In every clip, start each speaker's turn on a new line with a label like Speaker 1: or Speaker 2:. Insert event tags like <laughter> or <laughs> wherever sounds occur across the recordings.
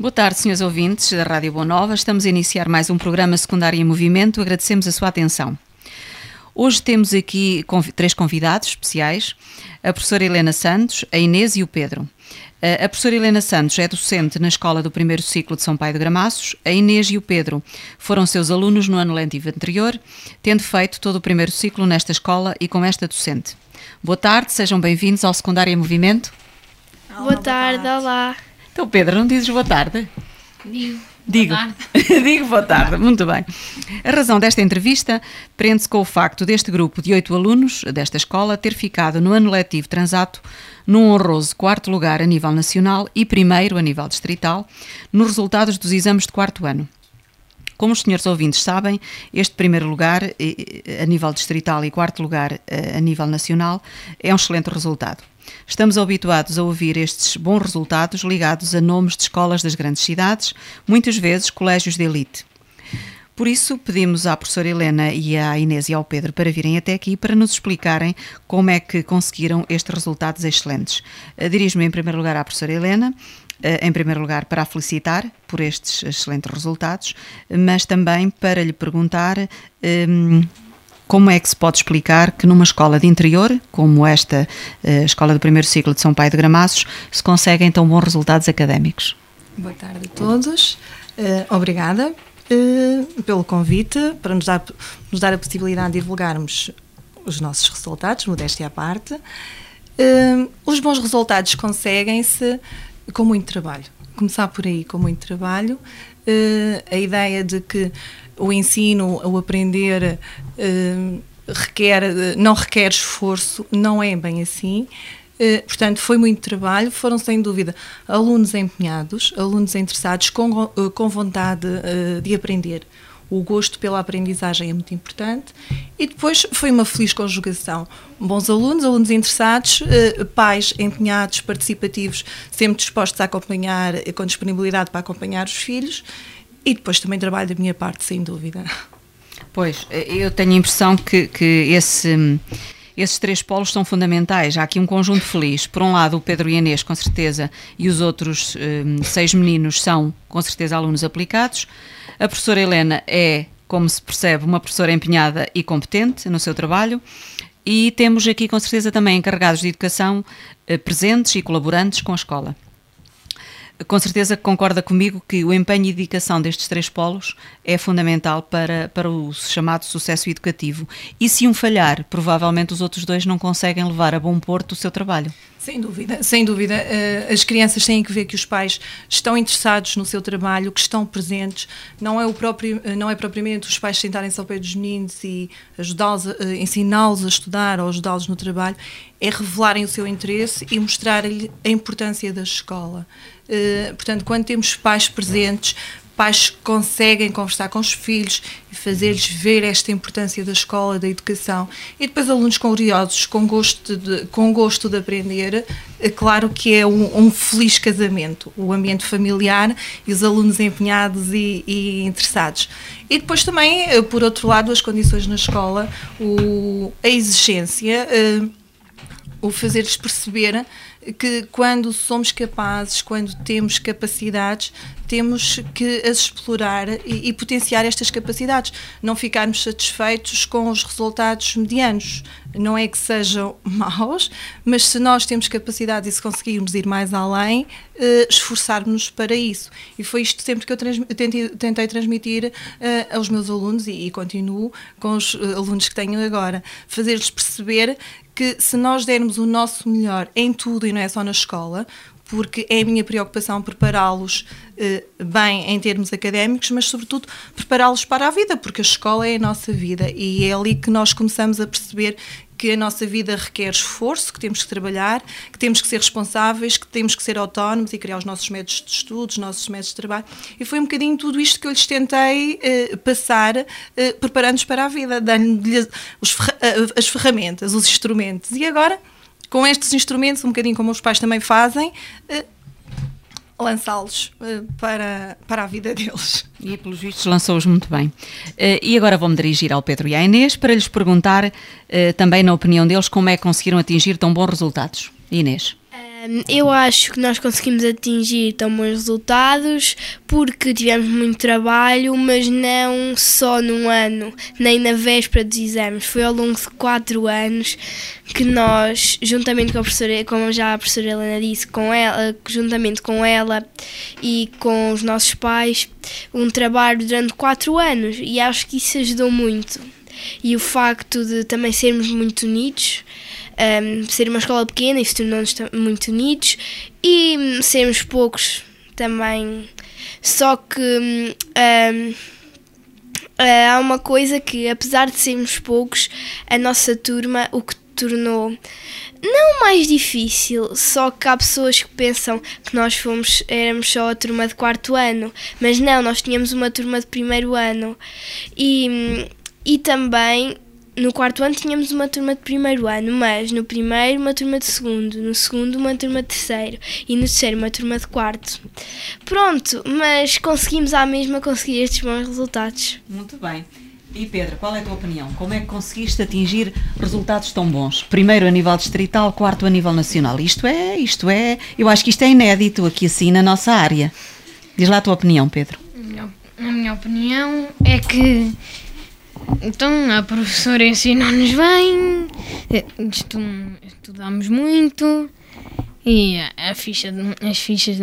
Speaker 1: Boa tarde, senhores ouvintes da Rádio Boa Nova. Estamos a iniciar mais um programa Secundário em Movimento. Agradecemos a sua atenção. Hoje temos aqui três convidados especiais: a professora Helena Santos, a Inês e o Pedro. A professora Helena Santos é docente na escola do primeiro ciclo de São Pai de Gramaços. A Inês e o Pedro foram seus alunos no ano letivo anterior, tendo feito todo o primeiro ciclo nesta escola e com esta docente. Boa tarde, sejam bem-vindos ao Secundário em Movimento.
Speaker 2: Olá, boa, tarde, boa tarde, olá.
Speaker 1: Então, Pedro, não dizes boa tarde?
Speaker 2: Digo.
Speaker 1: Digo. Boa tarde. <laughs> Digo boa tarde, muito bem. A razão desta entrevista prende-se com o facto deste grupo de oito alunos desta escola ter ficado no ano letivo transato num honroso quarto lugar a nível nacional e primeiro a nível distrital nos resultados dos exames de quarto ano. Como os senhores ouvintes sabem, este primeiro lugar a nível distrital e quarto lugar a nível nacional é um excelente resultado. Estamos habituados a ouvir estes bons resultados ligados a nomes de escolas das grandes cidades, muitas vezes colégios de elite. Por isso, pedimos à professora Helena e à Inês e ao Pedro para virem até aqui para nos explicarem como é que conseguiram estes resultados excelentes. Eh, dirijo-me em primeiro lugar à professora Helena, eh, em primeiro lugar para a felicitar por estes excelentes resultados, mas também para lhe perguntar. Um, como é que se pode explicar que numa escola de interior, como esta a escola do primeiro ciclo de São Pai de Gramaços, se conseguem tão bons resultados académicos?
Speaker 3: Boa tarde a todos. Uh, obrigada uh, pelo convite para nos dar, nos dar a possibilidade de divulgarmos os nossos resultados, modéstia à parte. Os bons resultados conseguem-se com muito trabalho. Começar por aí com muito trabalho. a ideia de que o ensino, o aprender uh, requer, não requer esforço, não é bem assim. Uh, portanto, foi muito trabalho, foram sem dúvida alunos empenhados, alunos interessados, com, uh, com vontade de aprender. O gosto pela aprendizagem é muito importante e depois foi uma feliz conjugação. Bons alunos, alunos interessados, pais empenhados, participativos, sempre dispostos a acompanhar, com disponibilidade para acompanhar os filhos e depois também trabalho da minha parte, sem dúvida.
Speaker 1: Pois, eu tenho a impressão que, que esse, esses três polos são fundamentais. Há aqui um conjunto feliz. Por um lado, o Pedro e a Inês, com certeza, e os outros um, seis meninos são, com certeza, alunos aplicados. A professora Helena é, como se percebe, uma professora empenhada e competente no seu trabalho. E temos aqui, com certeza, também encarregados de educação eh, presentes e colaborantes com a escola com certeza concorda comigo que o empenho e dedicação destes três polos é fundamental para, para o chamado sucesso educativo. E se um falhar, provavelmente os outros dois não conseguem levar a bom porto o seu trabalho.
Speaker 3: Sem dúvida, sem dúvida. Eh, as crianças têm que ver que os pais estão interessados no seu trabalho, que estão presentes. Não é, o próprio, eh, não é propriamente os pais sentarem-se ao pé dos meninos e ajudá-los, eh, ensiná-los a estudar ou ajudá-los no trabalho. É revelarem o seu interesse e mostrar-lhe a importância da escola. Portanto, quando temos pais presentes, pais conseguem conversar com os filhos e fazer-lhes ver esta importância da escola, da educação, e depois alunos curiosos, com gosto de, com gosto de aprender, é claro que é um, um feliz casamento, o ambiente familiar e os alunos empenhados e, e, interessados. E depois também, eh, por outro lado, as condições na escola, o, a exigência, uh, o fazer-lhes perceber que quando somos capazes, quando temos capacidades, temos que as explorar e, e, potenciar estas capacidades. Não ficarmos satisfeitos com os resultados medianos. Não é que sejam <laughs> maus, mas se nós temos capacidade e se conseguirmos ir mais além, eh, esforçarmos-nos para isso. E foi isto sempre que eu tentei, tentei, transmitir eh, aos meus alunos e, e continuo com os eh, alunos que tenho agora. Fazer-lhes perceber que se nós dermos o nosso melhor em tudo e não é só na escola, porque é a minha preocupação prepará-los eh, bem em termos académicos, mas sobretudo prepará-los para a vida, porque a escola é a nossa vida e é ali que nós começamos a perceber que a nossa vida requer esforço, que temos que trabalhar, que temos que ser responsáveis, que temos que ser autónomos e criar os nossos métodos de estudo, os nossos métodos de trabalho. E foi um bocadinho tudo isto que eu lhes tentei eh, passar, eh, preparando-os para a vida, dando-lhes eh, as ferramentas, os instrumentos. E agora, com estes instrumentos, um bocadinho como os pais também fazem, eh, lançá-los uh, para, para a vida deles.
Speaker 1: E pelos vistos lançou-os muito bem. Uh, e agora vou-me dirigir ao Pedro e à Inês para lhes perguntar, uh, também na opinião deles, como é que conseguiram atingir tão bons resultados. Inês.
Speaker 2: Eu acho que nós conseguimos atingir tão bons resultados porque tivemos muito trabalho, mas não só num ano, nem na véspera dos exames. Foi ao longo de quatro anos que nós, juntamente com a professora, como já a professora Helena disse, com ela, juntamente com ela e com os nossos pais, um trabalho durante quatro anos e acho que isso ajudou muito. E o facto de também sermos muito unidos, um, ser uma escola pequena, isso tornou-nos muito unidos. E hum, sermos poucos também. Só que hum, um, ah, há uma coisa que, apesar de sermos poucos, a nossa turma, o que tornou não mais difícil, só que há pessoas que pensam que nós fomos, éramos só a turma de quarto ano, mas não, nós tínhamos uma turma de primeiro ano. E, hum, e também no quarto ano tínhamos uma turma de primeiro ano, mas no primeiro uma turma de segundo, no segundo uma turma de terceiro e no terceiro uma turma de quarto. Pronto, mas conseguimos à mesma conseguir estes bons resultados.
Speaker 1: Muito bem. E Pedro, qual é a tua opinião? Como é que conseguiste atingir resultados tão bons? Primeiro a nível distrital, quarto a nível nacional. Isto é, isto é, eu acho que isto é inédito aqui assim na nossa área. Diz lá a tua opinião, Pedro.
Speaker 4: A minha- A minha opinião é que então a professora ensinou-nos bem, eh, estu, estudamos muito e a, ficha, as fichas,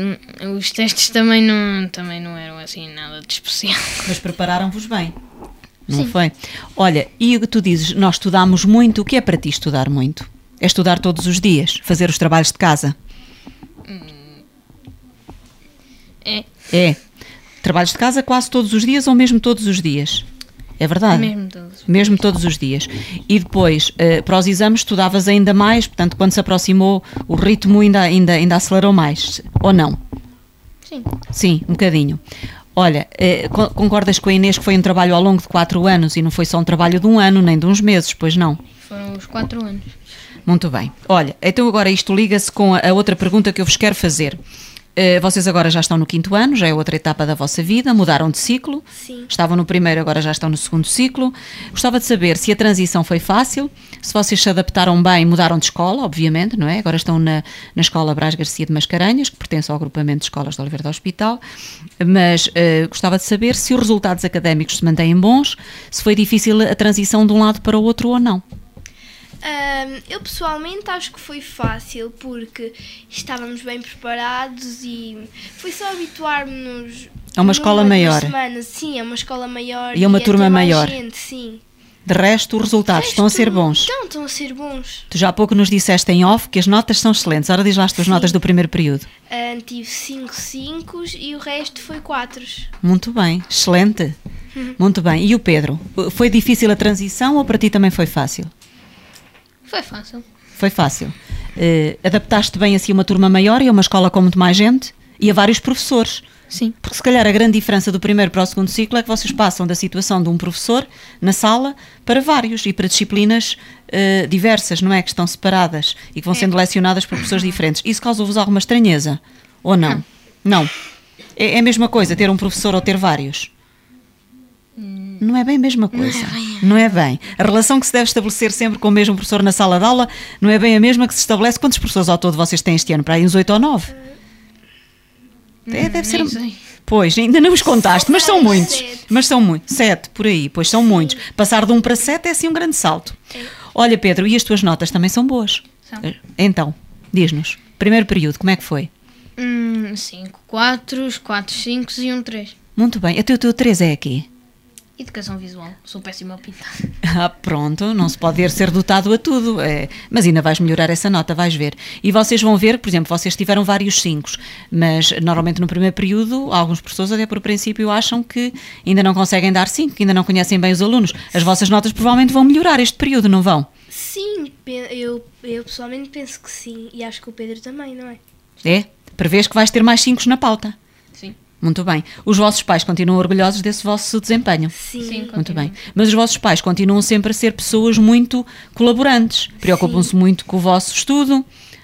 Speaker 4: os testes também não, também não eram assim nada de especial.
Speaker 1: Mas prepararam-vos bem. Não foi? Olha, e o que tu dizes, nós estudamos muito, o que é para ti estudar muito? É estudar todos os dias, fazer os trabalhos de casa?
Speaker 4: É,
Speaker 1: É. Trabalhos de casa quase todos os dias ou mesmo todos os dias? É verdade?
Speaker 4: mesmo todos.
Speaker 1: Mesmo todos os dias. E depois, eh, para os exames, estudavas ainda mais, portanto, quando se aproximou, o ritmo ainda, ainda, ainda acelerou mais, ou não?
Speaker 4: Sim.
Speaker 1: Sim, um bocadinho. Olha, co- concordas com a Inês que foi um trabalho ao longo de quatro anos e não foi só um trabalho de um ano, nem de uns meses, pois não?
Speaker 4: Foram os quatro anos.
Speaker 1: Muito bem. Olha, então agora isto liga-se com a outra pergunta que eu vos quero fazer. Eh, vocês agora já estão no quinto ano, já é outra etapa da vossa vida, mudaram de ciclo.
Speaker 2: Sim.
Speaker 1: Estavam no primeiro, agora já estão no segundo ciclo. Gostava de saber se a transição foi fácil, se vocês se adaptaram bem, mudaram de escola, obviamente, não é? Agora estão na, na escola Brás Garcia de Mascarenhas, que pertence ao agrupamento de escolas de Oliveira do Hospital, mas eh, gostava de saber se os resultados académicos se mantêm bons, se foi difícil a transição de um lado para o outro ou não.
Speaker 2: Ahm, eu pessoalmente acho que foi fácil porque estávamos bem preparados e foi só habituarmos.
Speaker 1: É uma escola maior.
Speaker 2: semanas. Sim, é uma escola maior.
Speaker 1: E é uma
Speaker 2: a
Speaker 1: turma maior.
Speaker 2: Gente, sim.
Speaker 1: De resto, os resultados estão a ser
Speaker 2: Resto,
Speaker 1: bons.
Speaker 2: Então, estão a ser bons.
Speaker 1: Tu já há pouco nos disseste em off que as notas são excelentes. Ora, diz lá as tuas notas do primeiro período.
Speaker 2: Ahm, tive 5 5 e o resto foi 4.
Speaker 1: Muito bem, excelente. Muito bem. E o Pedro? Foi difícil a transição ou para ti também foi fácil?
Speaker 4: Foi fácil.
Speaker 1: Foi fácil. Eh, adaptaste bem assim a uma turma maior e a uma escola com muito mais gente e a vários professores.
Speaker 4: Sim.
Speaker 1: Porque se calhar a grande diferença do primeiro para o segundo ciclo é que vocês passam da situação de um professor na sala para vários e para disciplinas eh, diversas, não é? Que estão separadas e que vão sendo lecionadas por professores diferentes. Isso causou-vos alguma estranheza? Ou não? Não. É, é a mesma coisa ter um professor ou ter vários? Não é bem a mesma coisa. Não é bem. A relação que se deve estabelecer sempre com o mesmo professor na sala de aula não é bem a mesma que se estabelece. Quantos professores ao todo vocês têm este ano? Para aí uns 8 ou 9? É, deve ser. Pois, ainda não os contaste, mas são muitos. Mas são muitos. Sete, por aí, pois são muitos. Passar de um para sete é assim um grande salto. Olha, Pedro, e as tuas notas também são boas?
Speaker 4: São.
Speaker 1: Então, diz-nos. Primeiro período, como é que foi?
Speaker 4: Hum, cinco quatro, quatro cinco e um três.
Speaker 1: Muito bem. Até o teu 3 é aqui.
Speaker 4: Educação visual. Sou péssima a pintar. <laughs>
Speaker 1: Ah, pronto, não se pode ver ser dotado a tudo. é. Mas ainda vais melhorar essa nota, vais ver. E vocês vão ver, por exemplo, vocês tiveram vários 5, mas normalmente no primeiro período, alguns professores até por princípio acham que ainda não conseguem dar 5, que ainda não conhecem bem os alunos. As vossas notas provavelmente vão melhorar este período, não vão?
Speaker 2: Sim, eu, eu pessoalmente penso que sim. E acho que o Pedro também, não é?
Speaker 1: É? Prevês que vais ter mais 5 na pauta. Muito bem. Os vossos pais continuam orgulhosos desse vosso desempenho.
Speaker 2: Sim.
Speaker 4: Sim.
Speaker 1: Muito
Speaker 4: Continuam.
Speaker 1: bem. Mas os vossos pais continuam sempre a ser pessoas muito colaborantes, preocupam-se muito com o vosso estudo,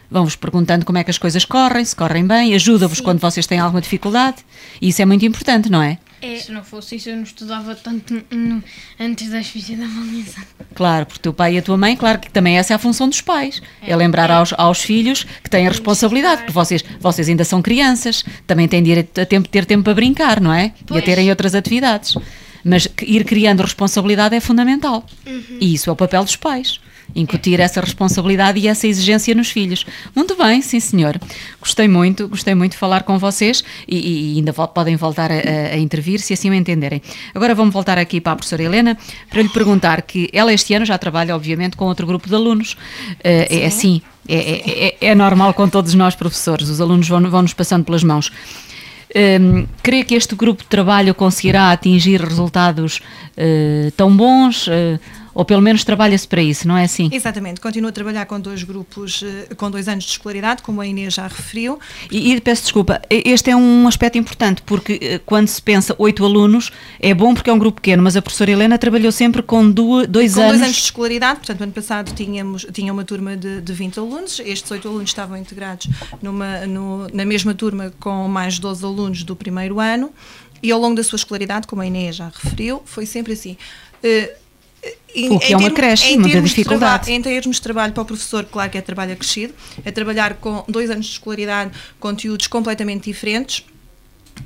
Speaker 1: vão-vos perguntando como é que as coisas correm, se correm bem, ajudam-vos
Speaker 2: Sim.
Speaker 1: quando vocês têm alguma dificuldade, e isso é muito importante, não é?
Speaker 2: É.
Speaker 4: Se não fosse isso, eu não estudava tanto no- antes das fichas da avaliação.
Speaker 1: Claro, porque o teu pai e a tua mãe, claro que também essa é a função dos pais. É, lembrar aos, aos filhos que têm a responsabilidade, porque vocês, vocês ainda são crianças, também têm direito a tempo, ter tempo para brincar, não é? E a
Speaker 4: Pois.
Speaker 1: terem outras atividades. Mas ir criando responsabilidade é fundamental. E isso é o papel dos pais. Incutir essa responsabilidade e essa exigência nos filhos. Muito bem, sim senhor. Gostei muito, gostei muito de falar com vocês e, e ainda vo- podem voltar a, a- intervir se assim o entenderem. Agora vamos voltar aqui para a professora Helena para lhe perguntar que ela este ano já trabalha, obviamente, com outro grupo de alunos. Eh, é assim, é, é- é- é normal com todos nós professores, os alunos vão, vão nos passando pelas mãos. Hum, crê que este grupo de trabalho conseguirá atingir resultados eh, tão bons? eh, ou pelo menos trabalha-se para isso, não é assim?
Speaker 3: Exatamente, continuo a trabalhar com dois grupos, eh, com dois anos de escolaridade, como a Inês já referiu.
Speaker 1: E, e peço desculpa, este é um aspecto importante, porque eh, quando se pensa oito alunos, é bom porque é um grupo pequeno, mas a professora Helena trabalhou sempre com dois,
Speaker 3: Com
Speaker 1: anos.
Speaker 3: dois anos de escolaridade, portanto, ano passado tínhamos, tinha uma turma de, de 20 alunos, estes oito alunos estavam integrados numa, no- na mesma turma com mais 12 alunos do primeiro ano, e ao longo da sua escolaridade, como a Inês já referiu, foi sempre assim. Eh, em-
Speaker 1: é um
Speaker 3: termo-
Speaker 1: acréscimo
Speaker 3: em de
Speaker 1: dificuldade.
Speaker 3: Em termos de trabalho para o professor, claro que é trabalho acrescido, é trabalhar com dois anos de escolaridade, conteúdos completamente diferentes.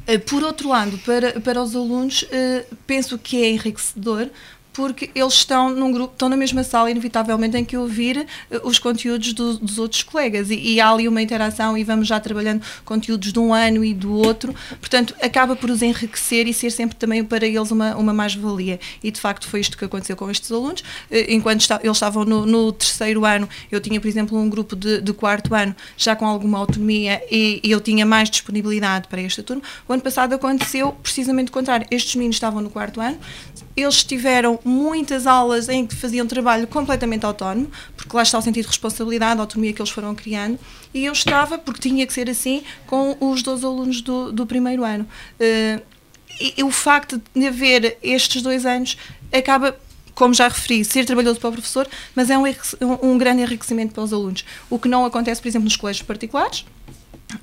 Speaker 3: Eh, Por outro lado, para, para os alunos, eh, penso que é enriquecedor porque eles estão num grupo, estão na mesma sala, inevitavelmente têm que ouvir eh, os conteúdos do- dos outros colegas. E, e há ali uma interação e vamos já trabalhando conteúdos de um ano e do outro, portanto acaba por os enriquecer e ser sempre também para eles uma, uma mais-valia. E de facto foi isto que aconteceu com estes alunos, Eh, enquanto está- eles estavam no, no terceiro ano, eu tinha por exemplo um grupo de, de quarto ano já com alguma autonomia e, e eu tinha mais disponibilidade para esta turma, o ano passado aconteceu precisamente o contrário, estes meninos estavam no quarto ano, eles tiveram muitas aulas em que faziam trabalho completamente autónomo, porque lá está o sentido de responsabilidade, a autonomia que eles foram criando, e eu estava, porque tinha que ser assim, com os 12 alunos do, do primeiro ano. Eh, e, e o facto de haver estes dois anos acaba como já referi, ser trabalhoso para o professor, mas é um- um grande enriquecimento para os alunos. O que não acontece, por exemplo, nos colégios particulares,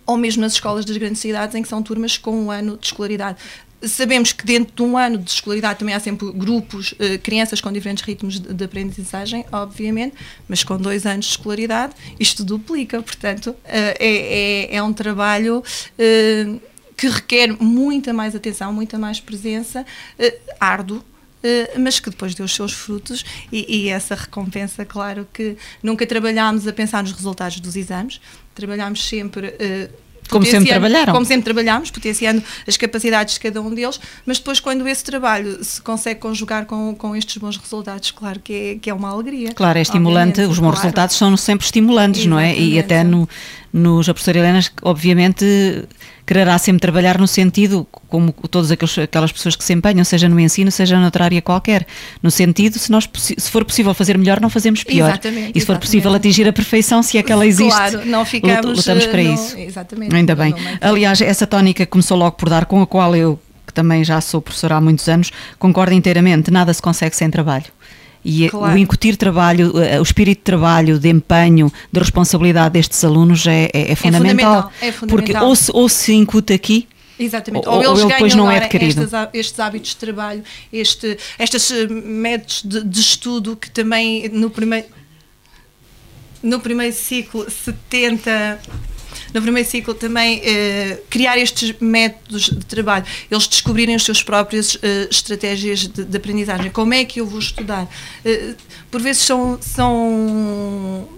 Speaker 3: ou mesmo nas escolas das grandes cidades, em que são turmas com um ano de escolaridade. Sabemos que dentro de um ano de escolaridade também há sempre grupos, eh, crianças com diferentes ritmos de, de aprendizagem, obviamente, mas com dois anos de escolaridade isto duplica, portanto eh, é, é, é um trabalho eh, que requer muita mais atenção, muita mais presença, eh, árduo, eh, mas que depois deu os seus frutos e, e essa recompensa, claro que nunca trabalhámos a pensar nos resultados dos exames, trabalhámos sempre. eh,
Speaker 1: Como sempre trabalharam.
Speaker 3: Como sempre trabalhámos, potenciando as capacidades de cada um deles, mas depois, quando esse trabalho se consegue conjugar com, com estes bons resultados, claro que é, que é uma alegria.
Speaker 1: Claro, é estimulante,
Speaker 3: Obviamente,
Speaker 1: os bons
Speaker 3: claro.
Speaker 1: resultados são sempre estimulantes, não é? E
Speaker 3: Exatamente.
Speaker 1: até no, nos, a professora Helena, obviamente, quererá sempre trabalhar no sentido, como todas aquelas pessoas que se empenham, seja no ensino, seja noutra área qualquer, no sentido, se, nós, se for possível fazer melhor, não fazemos pior.
Speaker 3: Exatamente,
Speaker 1: e se for
Speaker 3: exatamente.
Speaker 1: possível atingir a perfeição, se é que ela existe,
Speaker 3: Claro, não ficamos,
Speaker 1: lutamos
Speaker 3: eh,
Speaker 1: para
Speaker 3: não-
Speaker 1: isso.
Speaker 3: exatamente,
Speaker 1: Ainda bem. Aliás, essa tónica começou logo por dar, com a qual eu, que também já sou professora há muitos anos, concordo inteiramente, nada se consegue sem trabalho. E
Speaker 3: Claro.
Speaker 1: o incutir trabalho, eh, o espírito de trabalho, de empenho, de responsabilidade destes alunos é, é- é fundamental.
Speaker 3: fundamental, é
Speaker 1: Porque
Speaker 3: fundamental.
Speaker 1: ou se, ou se incute aqui,
Speaker 3: Exatamente.
Speaker 1: Ou-
Speaker 3: Ou,
Speaker 1: ou
Speaker 3: eles
Speaker 1: ele
Speaker 3: ganham
Speaker 1: não é adquirido.
Speaker 3: estas estes hábitos de trabalho, este, estes eh, métodos de, de estudo que também no primeiro, no primeiro ciclo se tenta. No primeiro ciclo também eh, criar estes métodos de trabalho, eles descobrirem as suas próprias eh, estratégias de, de aprendizagem. Como é que eu vou estudar? Eh, por vezes são, são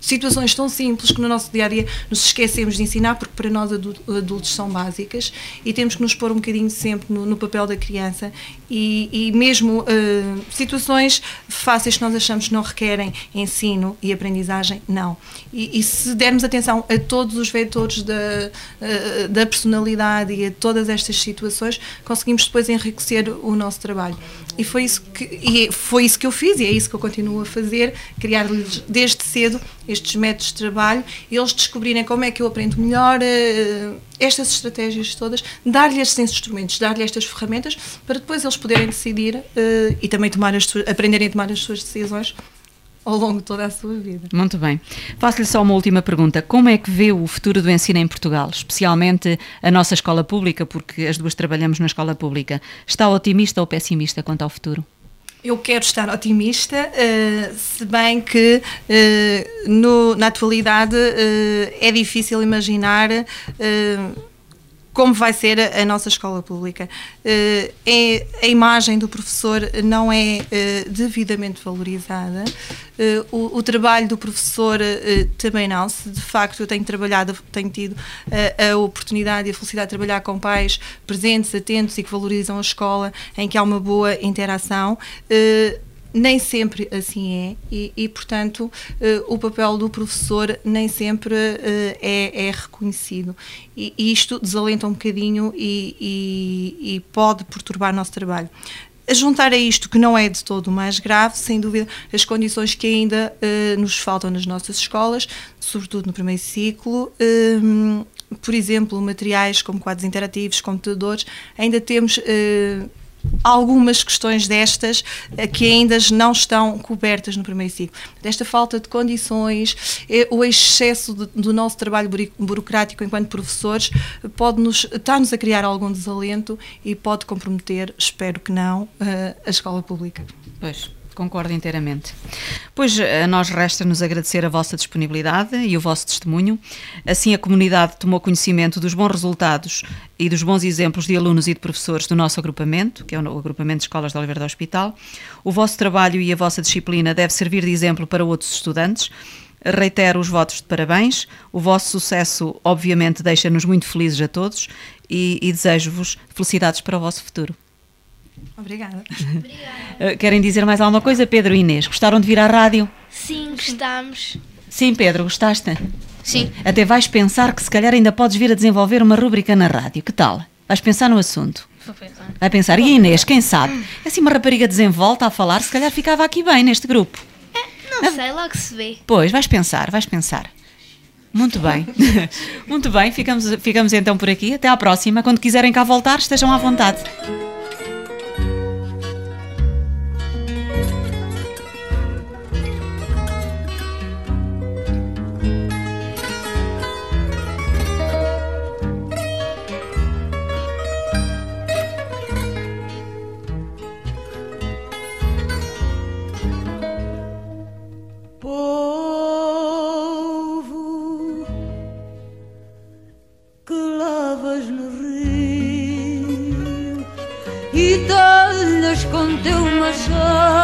Speaker 3: situações tão simples que no nosso dia a dia nos esquecemos de ensinar, porque para nós adu- adultos são básicas e temos que nos pôr um bocadinho sempre no, no papel da criança e, e mesmo eh, situações fáceis que nós achamos que não requerem ensino e aprendizagem, não. E, e se dermos atenção a todos os vetores da, eh, da personalidade e a todas estas situações, conseguimos depois enriquecer o nosso trabalho. E foi isso que, e foi isso que eu fiz e é isso que eu continuo a fazer, criar-lhes desde cedo estes métodos de trabalho, eles descobrirem como é que eu aprendo melhor, eh, estas estratégias todas, dar-lhe estes instrumentos, dar-lhe estas ferramentas, para depois eles poderem decidir eh, e também tomar as aprenderem a tomar as suas decisões ao longo de toda a sua vida.
Speaker 1: Muito bem. Faço-lhe só uma última pergunta. Como é que vê o futuro do ensino em Portugal, especialmente a nossa escola pública, porque as duas trabalhamos na escola pública? Está otimista ou pessimista quanto ao futuro?
Speaker 3: Eu quero estar otimista, uh, se bem que uh, no, na atualidade uh, é difícil imaginar como vai ser a, nossa escola pública. Uh, é, a imagem do professor não é uh, devidamente valorizada, uh, o, o, trabalho do professor também não. Se de facto eu tenho trabalhado, tenho tido a oportunidade e a felicidade de trabalhar com pais presentes, atentos e que valorizam a escola, em que há uma boa interação nem sempre assim é e, e portanto, uh, o papel do professor nem sempre uh, é, é, reconhecido. E, e, isto desalenta um bocadinho e, e, pode perturbar o nosso trabalho. A juntar a isto, que não é de todo mais grave, sem dúvida, as condições que ainda uh, nos faltam nas nossas escolas, sobretudo no primeiro ciclo, por exemplo, materiais como quadros interativos, computadores, ainda temos algumas questões destas eh, que ainda não estão cobertas no primeiro ciclo. Desta falta de condições, eh, o excesso do nosso trabalho burocrático enquanto professores pode-nos, está-nos a criar algum desalento e pode comprometer, espero que não, eh, a escola pública.
Speaker 1: Pois. Concordo inteiramente. Pois a nós resta-nos agradecer a vossa disponibilidade e o vosso testemunho. Assim, a comunidade tomou conhecimento dos bons resultados e dos bons exemplos de alunos e de professores do nosso agrupamento, que é o agrupamento de escolas de Oliveira do Hospital. O vosso trabalho e a vossa disciplina deve servir de exemplo para outros estudantes. Reitero os votos de parabéns. O vosso sucesso, obviamente, deixa-nos muito felizes a todos e, e desejo-vos felicidades para o vosso futuro.
Speaker 3: Obrigada.
Speaker 1: Obrigada. Querem dizer mais alguma coisa, Pedro e Inês? Gostaram de vir à rádio?
Speaker 2: Sim, gostamos.
Speaker 1: Sim, Pedro, gostaste?
Speaker 4: Sim.
Speaker 1: Até vais pensar que se calhar ainda podes vir a desenvolver uma rúbrica na rádio. Que tal? Vais pensar no assunto?
Speaker 4: Vou pensar.
Speaker 1: Vai pensar. E a Inês, quem sabe? É assim uma rapariga desenvolta a falar, se calhar ficava aqui bem neste grupo.
Speaker 2: É, não sei, logo se vê.
Speaker 1: Pois, vais pensar, vais pensar. Muito bem. <laughs> Muito bem, ficamos, ficamos então por aqui. Até à próxima. Quando quiserem cá voltar, estejam à vontade.
Speaker 5: Tive a mesma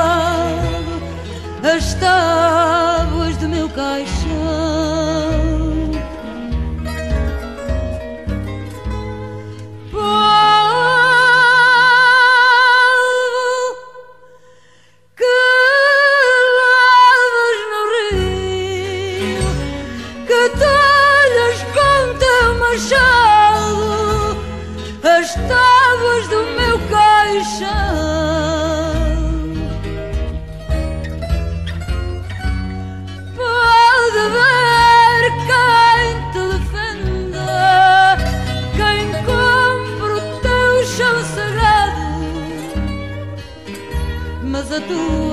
Speaker 5: tu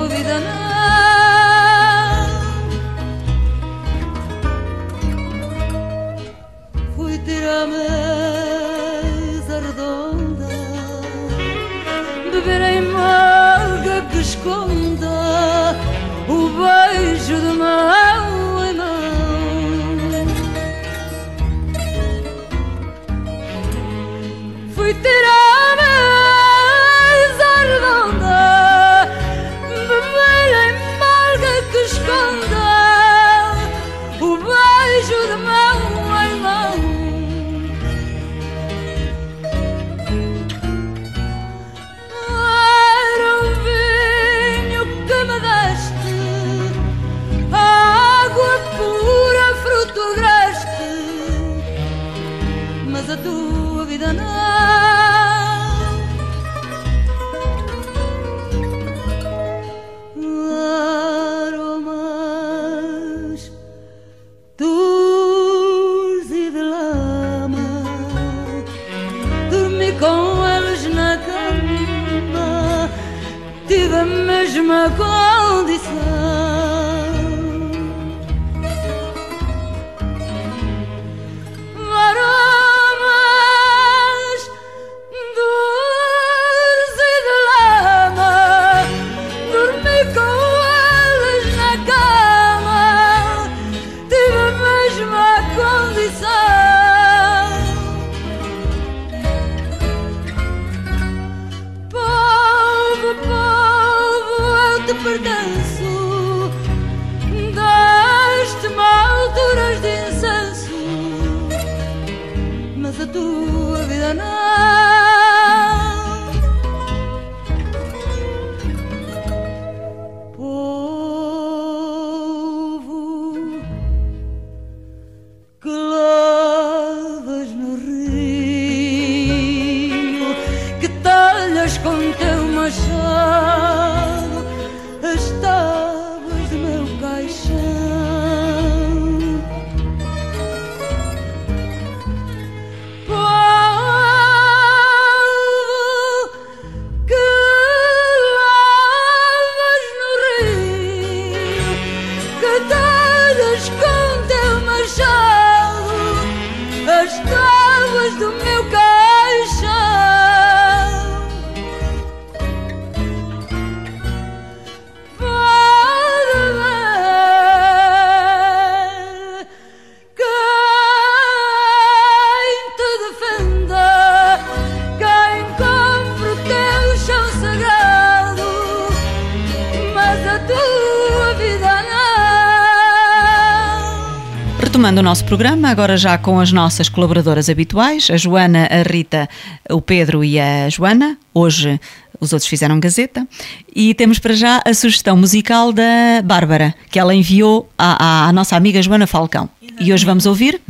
Speaker 1: Retomando o nosso programa, agora já com as nossas colaboradoras habituais, a Joana, a Rita, o Pedro e a Joana. Hoje os outros fizeram Gazeta. E temos para já a sugestão musical da Bárbara, que ela enviou à, à nossa amiga Joana Falcão. Exatamente. E hoje vamos ouvir?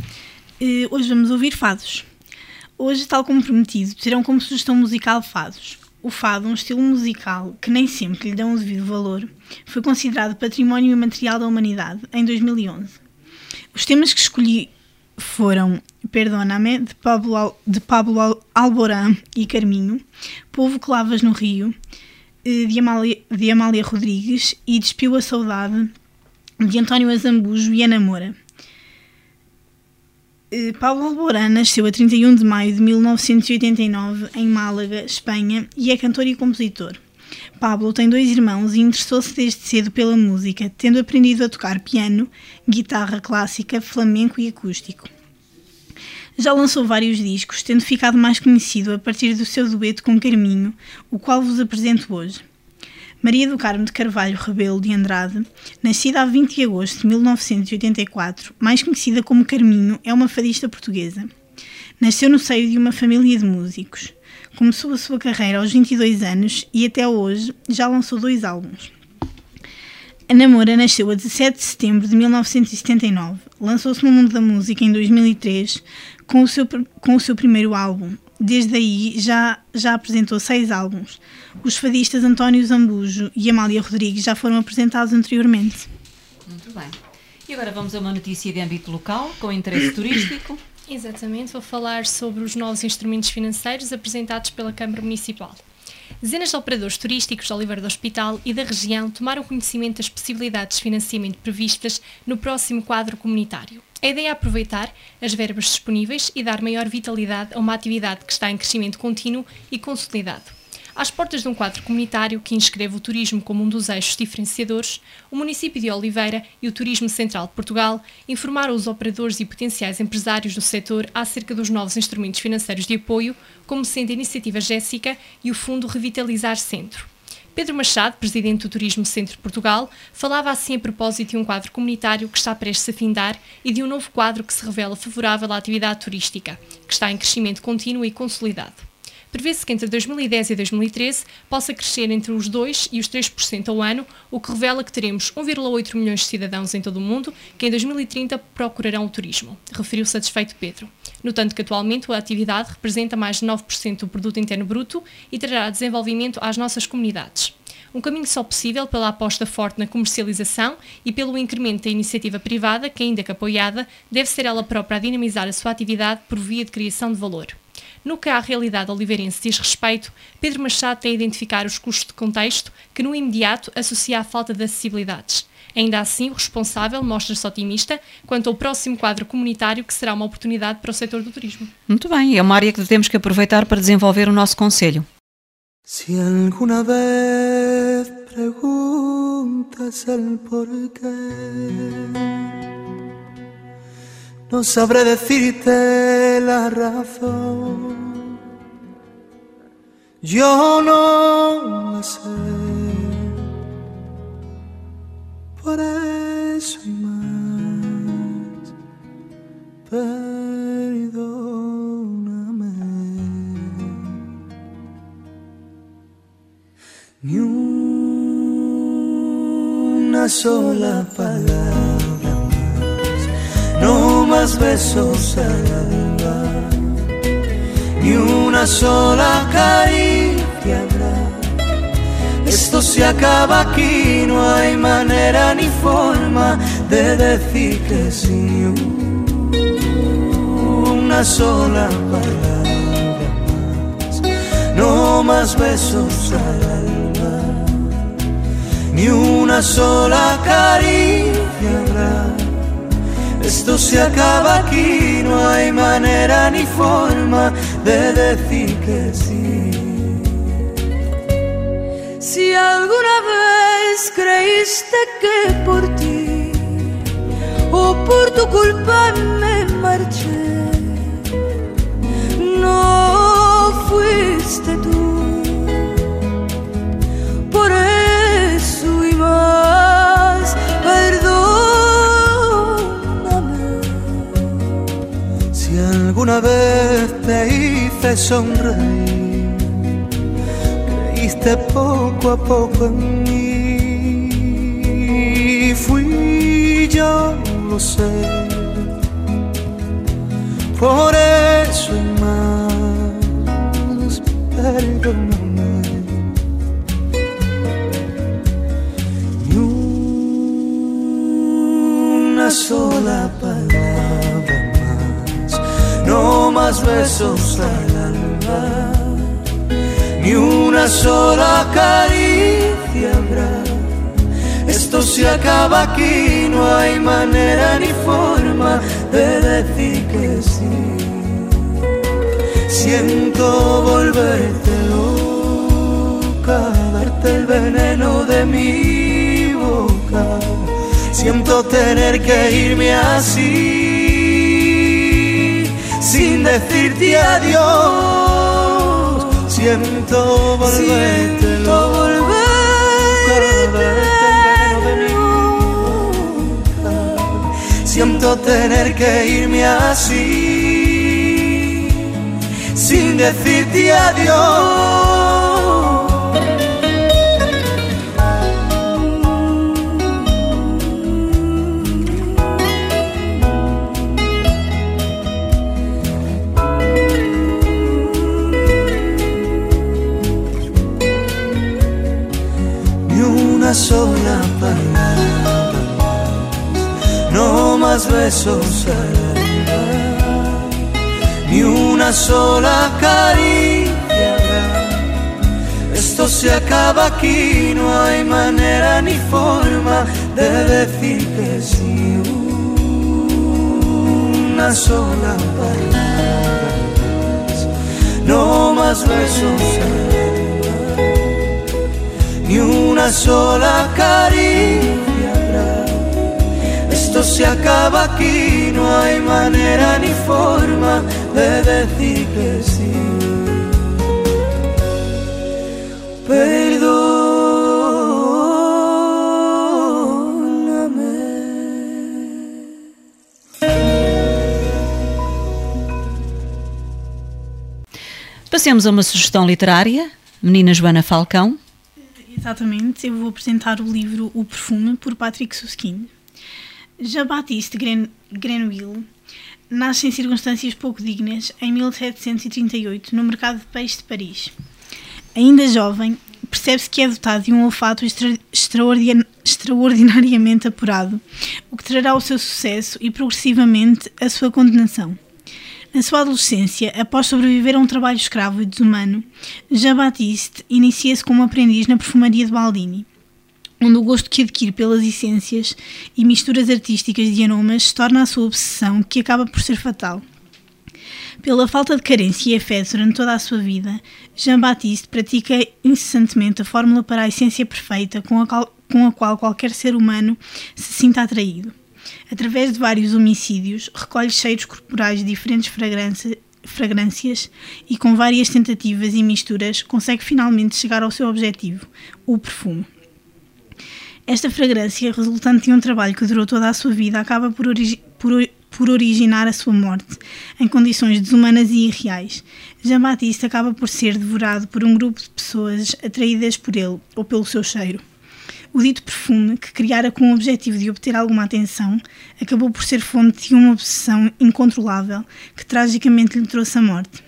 Speaker 6: Uh, hoje vamos ouvir fados. Hoje, tal como prometido, terão como sugestão musical fados. O fado, um estilo musical que nem sempre lhe dão o devido valor, foi considerado património imaterial da humanidade em 2011. Os temas que escolhi foram Perdona-me, de Pablo, de Pablo Alborán e Carminho, Povo que Lavas no Rio, eh, de Amália, de Amália Rodrigues e Despiu a Saudade, de António Azambujo e Ana Moura. Eh, Pablo Alborán nasceu a 31 de maio de 1989 em Málaga, Espanha, e é cantor e compositor. Pablo tem dois irmãos e interessou-se desde cedo pela música, tendo aprendido a tocar piano, guitarra clássica, flamenco e acústico. Já lançou vários discos, tendo ficado mais conhecido a partir do seu dueto com Carminho, o qual vos apresento hoje. Maria do Carmo de Carvalho Rebelo de Andrade, nascida a 20 de agosto de 1984, mais conhecida como Carminho, é uma fadista portuguesa. Nasceu no seio de uma família de músicos. Começou a sua carreira aos 22 anos e até hoje já lançou dois álbuns. A Namora nasceu a 17 de setembro de 1979. Lançou-se no mundo da música em 2003 com o seu, com o seu primeiro álbum. Desde aí já, já apresentou seis álbuns. Os fadistas António Zambujo e Amália Rodrigues já foram apresentados anteriormente.
Speaker 1: Muito bem. E agora vamos a uma notícia de âmbito local, com interesse <coughs> turístico.
Speaker 7: Exatamente, vou falar sobre os novos instrumentos financeiros apresentados pela Câmara Municipal. Dezenas de operadores turísticos de Oliveira do Hospital e da região tomaram conhecimento das possibilidades de financiamento previstas no próximo quadro comunitário. A ideia é aproveitar as verbas disponíveis e dar maior vitalidade a uma atividade que está em crescimento contínuo e consolidado. Às portas de um quadro comunitário que inscreve o turismo como um dos eixos diferenciadores, o município de Oliveira e o Turismo Central de Portugal informaram os operadores e potenciais empresários do setor acerca dos novos instrumentos financeiros de apoio, como sendo a Iniciativa Jéssica e o Fundo Revitalizar Centro. Pedro Machado, presidente do Turismo Centro de Portugal, falava assim a propósito de um quadro comunitário que está prestes a findar e de um novo quadro que se revela favorável à atividade turística, que está em crescimento contínuo e consolidado prevê-se que entre 2010 e 2013 possa crescer entre os 2% e os 3% ao ano, o que revela que teremos 1,8 milhões de cidadãos em todo o mundo que em 2030 procurarão o turismo, referiu satisfeito Pedro. Notando que atualmente a atividade representa mais de 9% do produto interno bruto e trará desenvolvimento às nossas comunidades. Um caminho só possível pela aposta forte na comercialização e pelo incremento da iniciativa privada, que, ainda que apoiada, deve ser ela própria a dinamizar a sua atividade por via de criação de valor. No que à realidade oliveirense diz respeito, Pedro Machado tem a identificar os custos de contexto que, no imediato, associa à falta de acessibilidades. Ainda assim, o responsável mostra-se otimista quanto ao próximo quadro comunitário que será uma oportunidade para o setor do turismo.
Speaker 1: Muito bem, é uma área que temos que aproveitar para desenvolver o nosso conselho.
Speaker 8: Se alguma vez perguntas el porqué, no sabré decirte la razón. Yo no la sé, por eso más. Perdóname. Ni una sola palabra más besos al alba, ni una sola caricia habrá. Esto se acaba aquí, no hay manera ni forma de decir que sí. Una sola palabra más, no más besos al alba, ni una sola caricia habrá. Esto se acaba aquí, no hay manera ni forma de decir que sí. Si alguna vez creíste que por ti o por tu culpa me marché, no fuiste tú. Hice sonreír, creíste poco a poco en mí. Fui yo, lo sé. Por eso y más, perdóname. Ni una sola palabra más, no más besos al ni una sola caricia habrá. Esto se acaba aquí, no hay manera ni forma de decir que sí. Siento volverte loca, darte el veneno de mi boca. Siento tener que irme así, sin decirte adiós. Siento volverte
Speaker 5: Siento volverte
Speaker 8: Siento tener que irme así, sin decirte adiós. Sola palabra no más besos al alba, ni una sola caricia. Esto se acaba aquí, no hay manera ni forma de decir que sí. Una sola palabra no más besos al alba, ni una sola caricia. Esto se acaba aquí, no hay manera ni forma de decir que sí. Perdóname.
Speaker 1: Passemos a uma sugestão literária. Menina Joana Falcão.
Speaker 6: Exatamente, eu vou apresentar o livro O Perfume, por Patrick Susskind. Jean-Baptiste Gren nasce em circunstâncias pouco dignas em 1738 no mercado de peixe de Paris. Ainda jovem, percebe-se que é dotado de um olfato extra extraordinar extraordinariamente apurado, o que trará o seu sucesso e progressivamente a sua condenação. Na sua adolescência, após sobreviver a um trabalho escravo e desumano, Jean-Baptiste inicia-se como aprendiz na perfumaria de Baldini, onde o gosto que adquire pelas essências e misturas artísticas de aromas se torna a sua obsessão, que acaba por ser fatal. Pela falta de carência e afeto durante toda a sua vida, Jean-Baptiste pratica incessantemente a fórmula para a essência perfeita com a, qual, com a qual qualquer ser humano se sinta atraído. Através de vários homicídios, recolhe cheiros corporais de diferentes fragrância, fragrâncias e, com várias tentativas e misturas, consegue finalmente chegar ao seu objetivo, o perfume. Esta fragrância, resultante de um trabalho que durou toda a sua vida, acaba por, origi por, por originar a sua morte, em condições desumanas e irreais. Jean Baptiste acaba por ser devorado por um grupo de pessoas atraídas por ele ou pelo seu cheiro. O dito perfume, que criara com o objetivo de obter alguma atenção, acabou por ser fonte de uma obsessão incontrolável que tragicamente lhe trouxe a morte.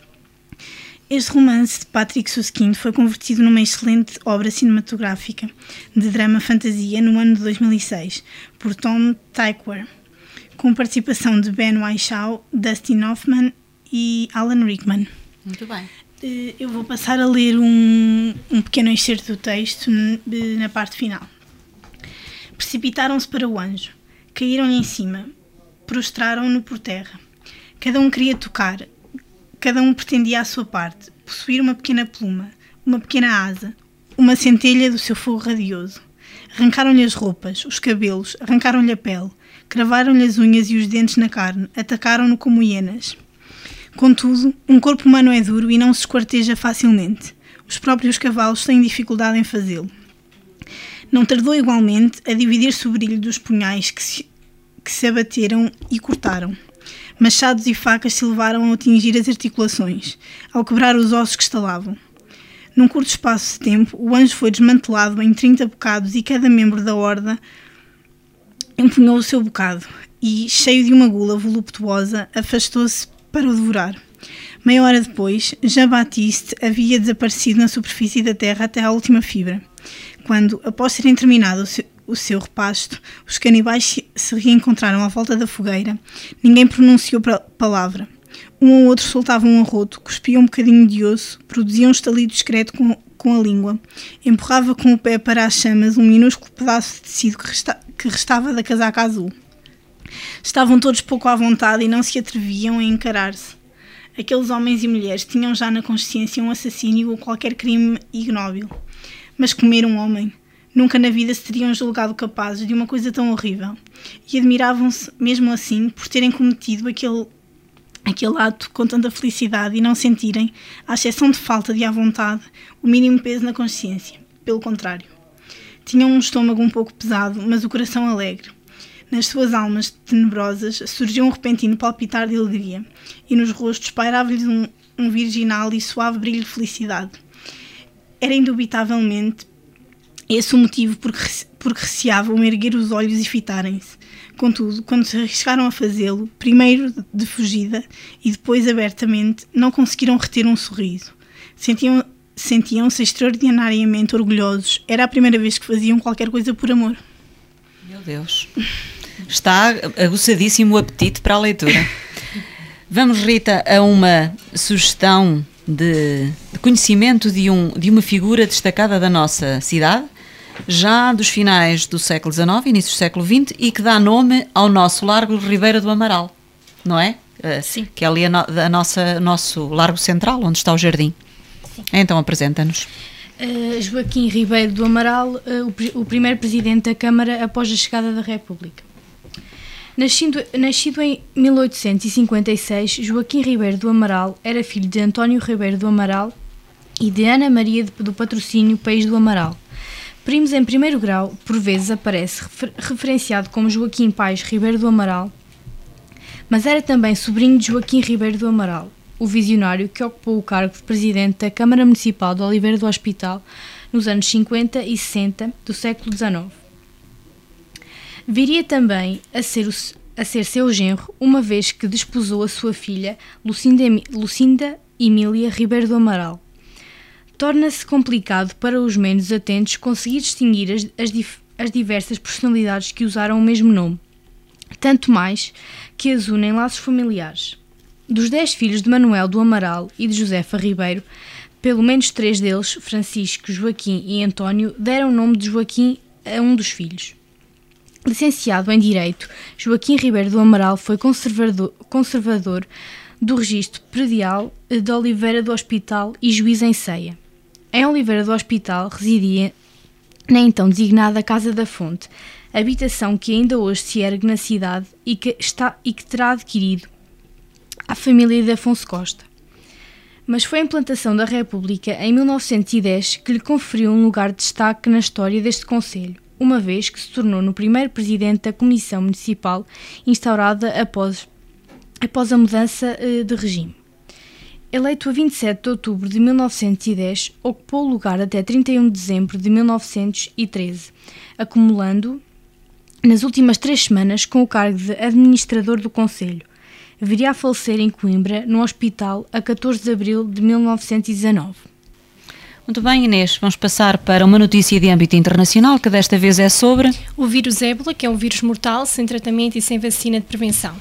Speaker 6: Este romance de Patrick Suskind foi convertido numa excelente obra cinematográfica de drama-fantasia no ano de 2006 por Tom Tykwer, com participação de Ben Whishaw, Dustin Hoffman e Alan Rickman.
Speaker 1: Muito bem.
Speaker 6: Eh, Eu vou passar a ler um, um pequeno excerto do texto na parte final. Precipitaram-se para o anjo, caíram-lhe em cima, prostraram-no por terra. Cada um queria tocar, cada um pretendia a sua parte, possuir uma pequena pluma, uma pequena asa, uma centelha do seu fogo radioso. Arrancaram-lhe as roupas, os cabelos, arrancaram-lhe a pele, cravaram-lhe as unhas e os dentes na carne, atacaram-no como hienas. Contudo, um corpo humano é duro e não se esquarteja facilmente. Os próprios cavalos têm dificuldade em fazê-lo. Não tardou igualmente a dividir-se o brilho dos punhais que se, que se abateram e cortaram. Machados e facas se levaram a atingir as articulações, ao quebrar os ossos que estalavam. Num curto espaço de tempo, o anjo foi desmantelado em 30 bocados e cada membro da horda empunhou o seu bocado e, cheio de uma gula voluptuosa, afastou-se para o devorar. Meia hora depois, Jean-Baptiste havia desaparecido na superfície da terra até à última fibra. Quando, após terem terminado o seu, o seu repasto, os canibais se, reencontraram à volta da fogueira, ninguém pronunciou palavra. Um ou outro soltava um arroto, cuspia um bocadinho de osso, produzia um estalido discreto com, com a língua, empurrava com o pé para as chamas um minúsculo pedaço de tecido que, resta- que restava da casaca azul. Estavam todos pouco à vontade e não se atreviam a encarar-se. Aqueles homens e mulheres tinham já na consciência um assassínio ou qualquer crime ignóbil. Mas comer um homem? Nunca na vida se teriam julgado capazes de uma coisa tão horrível. E admiravam-se, mesmo assim, por terem cometido aquele, aquele ato com tanta felicidade e não sentirem, à exceção de falta de à vontade, o mínimo peso na consciência. Pelo contrário. Tinham um estômago um pouco pesado, mas o coração alegre. Nas suas almas tenebrosas surgiu um repentino palpitar de alegria, e nos rostos pairava-lhes um, um virginal e suave brilho de felicidade. Era indubitavelmente esse o motivo por que, rece- por que receavam erguer os olhos e fitarem-se. Contudo, quando se arriscaram a fazê-lo, primeiro de fugida e depois abertamente, não conseguiram reter um sorriso. Sentiam- Sentiam-se extraordinariamente orgulhosos. Era a primeira vez que faziam qualquer coisa por amor.
Speaker 1: Meu Deus. Está aguçadíssimo o apetite para a leitura. Vamos, Rita, a uma sugestão de, de conhecimento de, um, de uma figura destacada da nossa cidade, já dos finais do século XIX, início do século XX, e que dá nome ao nosso Largo Ribeira do Amaral, não é? Sim. Que é ali a, no, a nossa nosso Largo Central, onde está o jardim. Então apresenta-nos.
Speaker 9: Uh, Joaquim Ribeiro do Amaral, uh, o, o primeiro presidente da Câmara após a chegada da República. Nascido, nascido em 1856, Joaquim Ribeiro do Amaral era filho de António Ribeiro do Amaral e de Ana Maria do Patrocínio País do Amaral. Primos em primeiro grau, por vezes aparece refer- referenciado como Joaquim Pais Ribeiro do Amaral, mas era também sobrinho de Joaquim Ribeiro do Amaral, o visionário que ocupou o cargo de presidente da Câmara Municipal de Oliveira do Hospital nos anos 50 e 60 do século XIX. Viria também a ser, a ser seu genro, uma vez que desposou a sua filha, Lucinda, Lucinda Emília Ribeiro do Amaral. Torna-se complicado para os menos atentos conseguir distinguir as, as as diversas personalidades que usaram o mesmo nome, tanto mais que as unem laços familiares. Dos dez filhos de Manuel do Amaral e de Josefa Ribeiro, pelo menos três deles, Francisco, Joaquim e António, deram o nome de Joaquim a um dos filhos. Licenciado em Direito, Joaquim Ribeiro do Amaral foi conservador, conservador do registro predial de Oliveira do Hospital e juiz em Ceia. Em Oliveira do Hospital residia na então designada Casa da Fonte, habitação que ainda hoje se ergue na cidade e que, está, e que terá adquirido a família de Afonso Costa. Mas foi a implantação da República em 1910 que lhe conferiu um lugar de destaque na história deste Conselho. Uma vez que se tornou no primeiro presidente da Comissão Municipal instaurada após, após a mudança eh, de regime. Eleito a 27 de outubro de 1910, ocupou o lugar até 31 de dezembro de 1913, acumulando nas últimas três semanas com o cargo de administrador do Conselho. Viria a falecer em Coimbra, no hospital, a 14 de abril de 1919.
Speaker 1: Muito bem, Inês, vamos passar para uma notícia de âmbito internacional que desta vez é sobre.
Speaker 7: O vírus ébola, que é um vírus mortal sem tratamento e sem vacina de prevenção.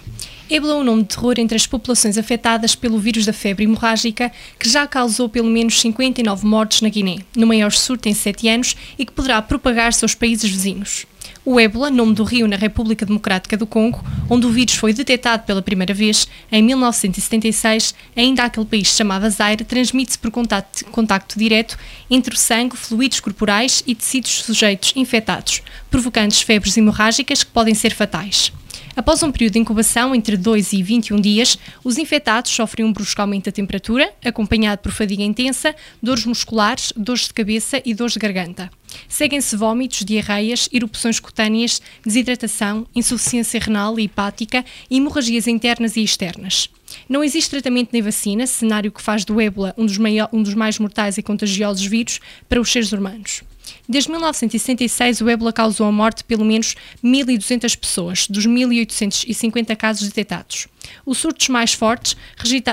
Speaker 7: Ébola é um nome de terror entre as populações afetadas pelo vírus da febre hemorrágica, que já causou pelo menos 59 mortes na Guiné, no maior surto em 7 anos e que poderá propagar-se aos países vizinhos. O ébola, nome do rio na República Democrática do Congo, onde o vírus foi detectado pela primeira vez, em 1976, ainda aquele país chamado Zaire, transmite-se por contacto, contacto direto entre o sangue, fluidos corporais e tecidos sujeitos infectados, provocando febres hemorrágicas que podem ser fatais. Após um período de incubação entre 2 e 21 dias, os infectados sofrem um brusco aumento da temperatura, acompanhado por fadiga intensa, dores musculares, dores de cabeça e dores de garganta. Seguem-se vômitos, diarreias, erupções cutâneas, desidratação, insuficiência renal e hepática e hemorragias internas e externas. Não existe tratamento nem vacina, cenário que faz do ébola um dos, um dos mais mortais e contagiosos vírus para os seres humanos. Desde 1966, o ébola causou a morte de pelo menos 1.200 pessoas, dos 1.850 casos detectados. Os surtos mais fortes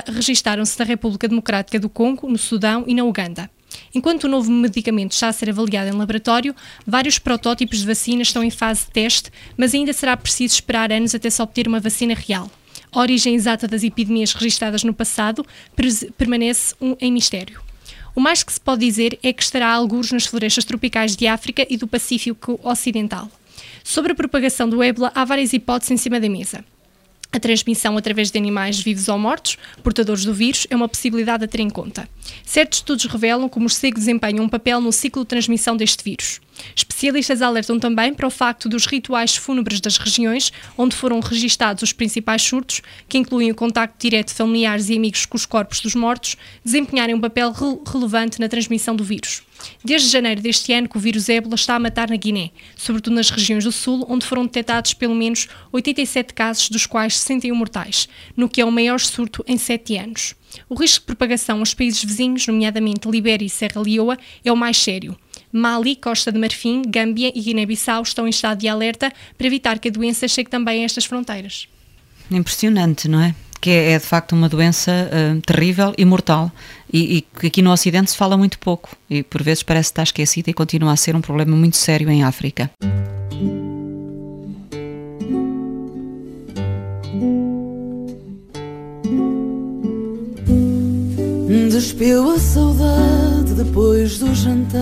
Speaker 7: registaram-se na República Democrática do Congo, no Sudão e na Uganda. Enquanto o novo medicamento está a ser avaliado em laboratório, vários protótipos de vacina estão em fase de teste, mas ainda será preciso esperar anos até se obter uma vacina real. A origem exata das epidemias registradas no passado permanece um, em mistério. O mais que se pode dizer é que estará alguns nas florestas tropicais de África e do Pacífico Ocidental. Sobre a propagação do ébola, há várias hipóteses em cima da mesa. A transmissão através de animais vivos ou mortos, portadores do vírus, é uma possibilidade a ter em conta. Certos estudos revelam que o morcego desempenha um papel no ciclo de transmissão deste vírus. Especialistas alertam também para o facto dos rituais fúnebres das regiões onde foram registados os principais surtos, que incluem o contacto direto de familiares e amigos com os corpos dos mortos, desempenharem um papel re relevante na transmissão do vírus. Desde janeiro deste ano que o vírus ébola está a matar na Guiné, sobretudo nas regiões do sul, onde foram detectados pelo menos 87 casos, dos quais 61 mortais, no que é o maior surto em 7 anos. O risco de propagação aos países vizinhos, nomeadamente Libéria e Serra Leoa, é o mais sério. Mali, Costa de Marfim, Gâmbia e Guiné-Bissau estão em estado de alerta para evitar que a doença chegue também a estas fronteiras.
Speaker 1: Impressionante, não é? Que é, é de facto uma doença uh, terrível e mortal. E, que aqui no Ocidente se fala muito pouco. E por vezes parece estar esquecida e continua a ser um problema muito sério em África.
Speaker 5: Despiu a saudade depois do jantar.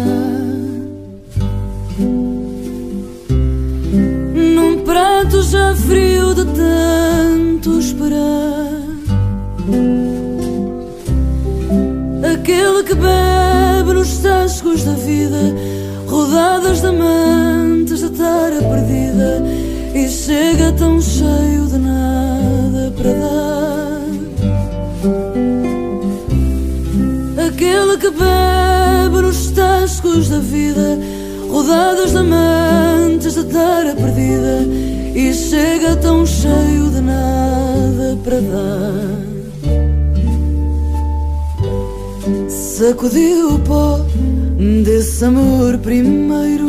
Speaker 5: Num prato já frio de tanto esperar Aquele que bebe nos tascos da vida Rodadas de amantes de tara perdida E chega tão cheio de nada para dar. Aquele que bebe nos tascos da vida Rodadas de amantes de tara perdida E chega tão cheio de nada para dar sacudiu o pó desse amor primeiro.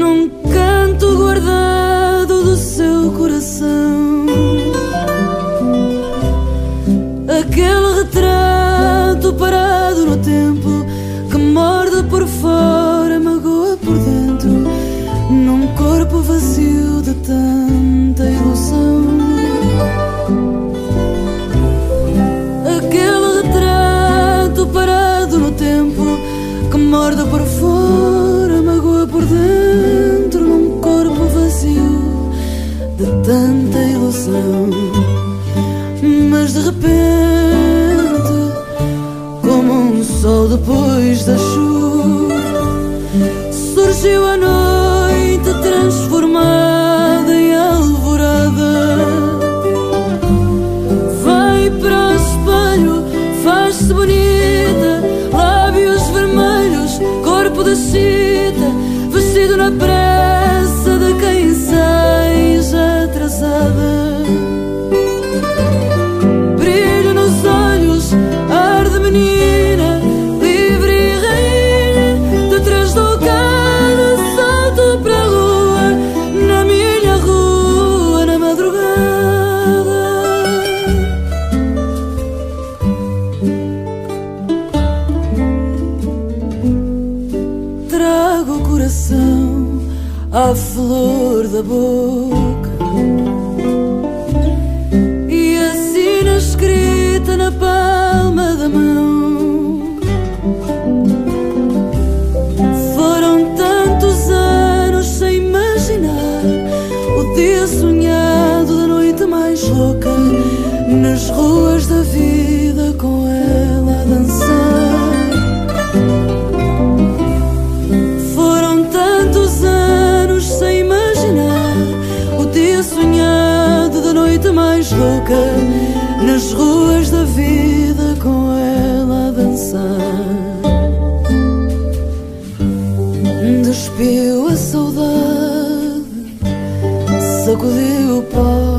Speaker 5: Num canto guardado do seu coração, morde por fora, magoa por dentro, num corpo vazio de tanta ilusão. Mas de repente, como um sol depois da chuva, surgiu a noite flor da mais louca nas ruas da vida com ela a dançar. Despiu a saudade, sacudiu o pó.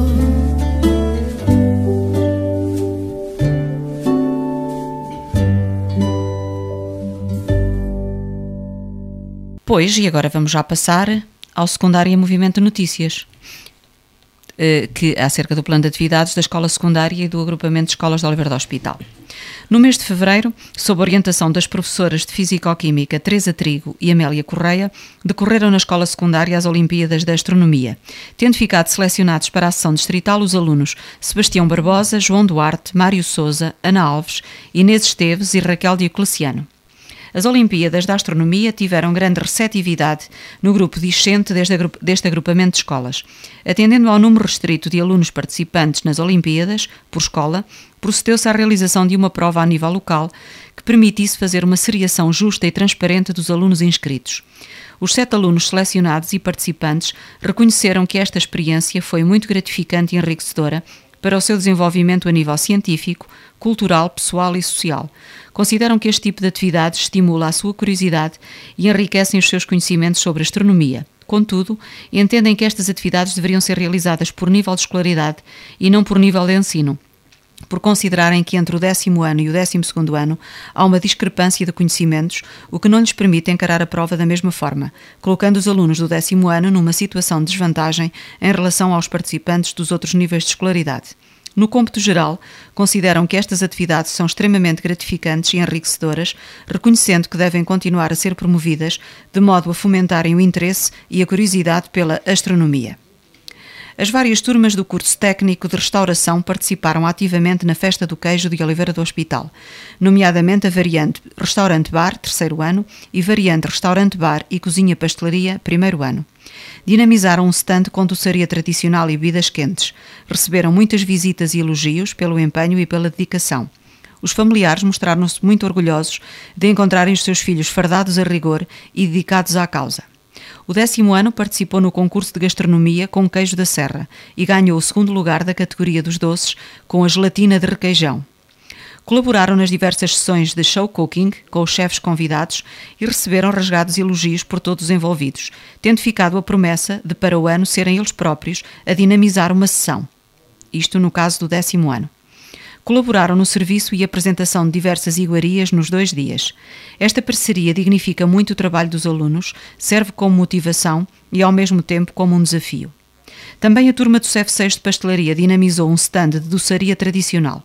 Speaker 1: Pois, e agora vamos já passar ao secundário Movimento Notícias, que é acerca do plano de atividades da escola secundária e do agrupamento de escolas de Oliveira do Hospital. No mês de fevereiro, sob orientação das professoras de Físico-Química Teresa Trigo e Amélia Correia, decorreram na escola secundária as Olimpíadas da Astronomia, tendo ficado selecionados para a sessão distrital os alunos Sebastião Barbosa, João Duarte, Mário Souza, Ana Alves, Inês Esteves e Raquel Diocleciano. As Olimpíadas da Astronomia tiveram grande receptividade no grupo discente deste, agru deste agrupamento de escolas. Atendendo ao número restrito de alunos participantes nas Olimpíadas, por escola, procedeu-se à realização de uma prova a nível local que permitisse fazer uma seriação justa e transparente dos alunos inscritos. Os sete alunos selecionados e participantes reconheceram que esta experiência foi muito gratificante e enriquecedora para o seu desenvolvimento a nível científico, cultural, pessoal e social. Consideram que este tipo de atividades estimula a sua curiosidade e enriquecem os seus conhecimentos sobre astronomia. Contudo, entendem que estas atividades deveriam ser realizadas por nível de escolaridade e não por nível de ensino por considerarem que entre o décimo ano e o décimo segundo ano há uma discrepância de conhecimentos, o que não lhes permite encarar a prova da mesma forma, colocando os alunos do décimo ano numa situação de desvantagem em relação aos participantes dos outros níveis de escolaridade. No cômputo geral, consideram que estas atividades são extremamente gratificantes e enriquecedoras, reconhecendo que devem continuar a ser promovidas de modo a fomentarem o interesse e a curiosidade pela astronomia. As várias turmas do curso técnico de restauração participaram ativamente na Festa do Queijo de Oliveira do Hospital, nomeadamente a variante Restaurante Bar, terceiro ano, e variante Restaurante Bar e Cozinha Pastelaria, primeiro ano. Dinamizaram um stand com doçaria tradicional e bebidas quentes. Receberam muitas visitas e elogios pelo empenho e pela dedicação. Os familiares mostraram-se muito orgulhosos de encontrarem os seus filhos fardados a rigor e dedicados à causa. O décimo ano participou no concurso de gastronomia com queijo da serra e ganhou o segundo lugar da categoria dos doces com a gelatina de requeijão. Colaboraram nas diversas sessões de show cooking com os chefes convidados e receberam rasgados elogios por todos os envolvidos, tendo ficado a promessa de para o ano serem eles próprios a dinamizar uma sessão. Isto no caso do décimo ano. Colaboraram no serviço e apresentação de diversas iguarias nos dois dias. Esta parceria dignifica muito o trabalho dos alunos, serve como motivação e, ao mesmo tempo, como um desafio. Também a turma do CF6 de pastelaria dinamizou um stand de doçaria tradicional.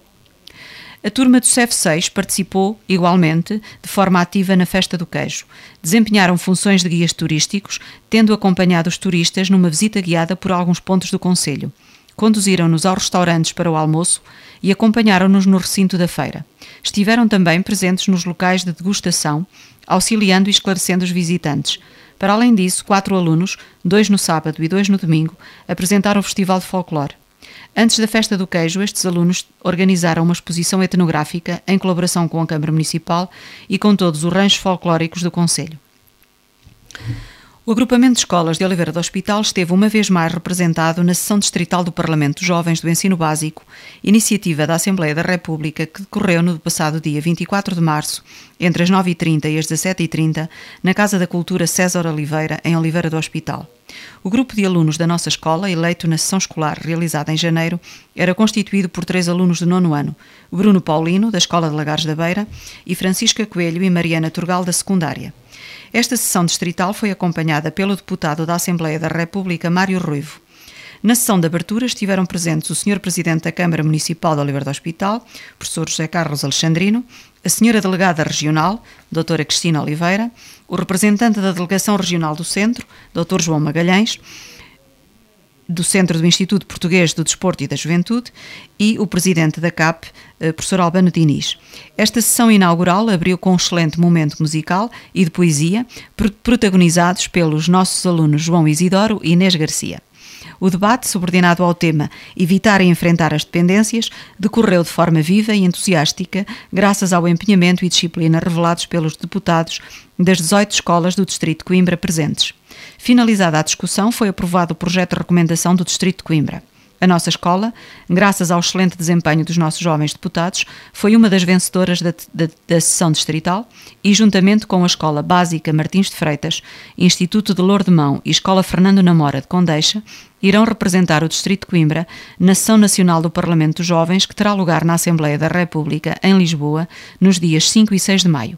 Speaker 1: A turma do CF6 participou, igualmente, de forma ativa na Festa do Queijo. Desempenharam funções de guias turísticos, tendo acompanhado os turistas numa visita guiada por alguns pontos do Conselho. Conduziram-nos aos restaurantes para o almoço e acompanharam-nos no recinto da feira. Estiveram também presentes nos locais de degustação, auxiliando e esclarecendo os visitantes. Para além disso, quatro alunos, dois no sábado e dois no domingo, apresentaram o Festival de Folclore. Antes da festa do queijo, estes alunos organizaram uma exposição etnográfica em colaboração com a Câmara Municipal e com todos os ranchos folclóricos do Conselho. O agrupamento de escolas de Oliveira do Hospital esteve uma vez mais representado na sessão distrital do Parlamento dos Jovens do Ensino Básico, iniciativa da Assembleia da República que decorreu no passado dia 24 de março, entre as 9h30 e as 17h30, na Casa da Cultura César Oliveira, em Oliveira do Hospital. O grupo de alunos da nossa escola, eleito na sessão escolar realizada em janeiro, era constituído por três alunos do nono ano: Bruno Paulino, da Escola de Lagares da Beira, e Francisca Coelho e Mariana Turgal, da secundária. Esta sessão distrital foi acompanhada pelo deputado da Assembleia da República, Mário Ruivo. Na sessão de abertura estiveram presentes o Sr. Presidente da Câmara Municipal de Oliveira do Hospital, professor José Carlos Alexandrino, a Senhora Delegada Regional, Doutora Cristina Oliveira, o representante da Delegação Regional do Centro, Dr. João Magalhães, do Centro do Instituto Português do Desporto e da Juventude e o presidente da CAP, eh, professor Albano Diniz. Esta sessão inaugural abriu com um excelente momento musical e de poesia, protagonizados pelos nossos alunos João Isidoro e Inês Garcia. O debate, subordinado ao tema Evitar e enfrentar as dependências, decorreu de forma viva e entusiástica, graças ao empenhamento e disciplina revelados pelos deputados das 18 escolas do Distrito de Coimbra presentes. Finalizada a discussão, foi aprovado o projeto de recomendação do Distrito de Coimbra. A nossa escola, graças ao excelente desempenho dos nossos jovens deputados, foi uma das vencedoras da, da, da, sessão distrital e, juntamente com a Escola Básica Martins de Freitas, Instituto de Lourdemão e Escola Fernando Namora de Condeixa, irão representar o Distrito de Coimbra na sessão nacional do Parlamento dos Jovens, que terá lugar na Assembleia da República, em Lisboa, nos dias 5 e 6 de maio.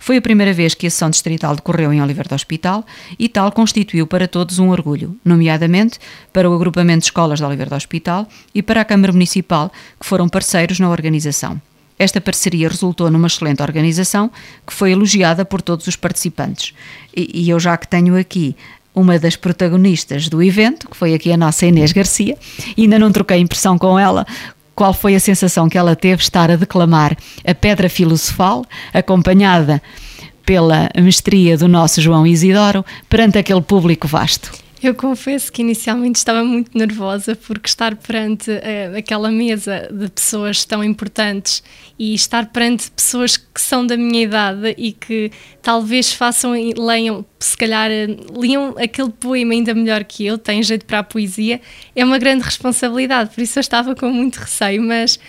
Speaker 1: Foi a primeira vez que a sessão distrital decorreu em Oliver do Hospital e tal constituiu para todos um orgulho, nomeadamente para o agrupamento de escolas de Oliver do Hospital e para a Câmara Municipal, que foram parceiros na organização. Esta parceria resultou numa excelente organização que foi elogiada por todos os participantes. E, e eu já que tenho aqui uma das protagonistas do evento, que foi aqui a nossa Inês Garcia, ainda não troquei impressão com ela, qual foi a sensação que ela teve estar a declamar a Pedra Filosofal, acompanhada pela mestria do nosso João Isidoro, perante aquele público vasto?
Speaker 7: Eu confesso que inicialmente estava muito nervosa porque estar perante uh, aquela mesa de pessoas tão importantes e estar perante pessoas que são da minha idade e que talvez façam e leiam, se calhar uh, leiam aquele poema ainda melhor que eu, têm jeito para a poesia, é uma grande responsabilidade, por isso eu estava com muito receio, mas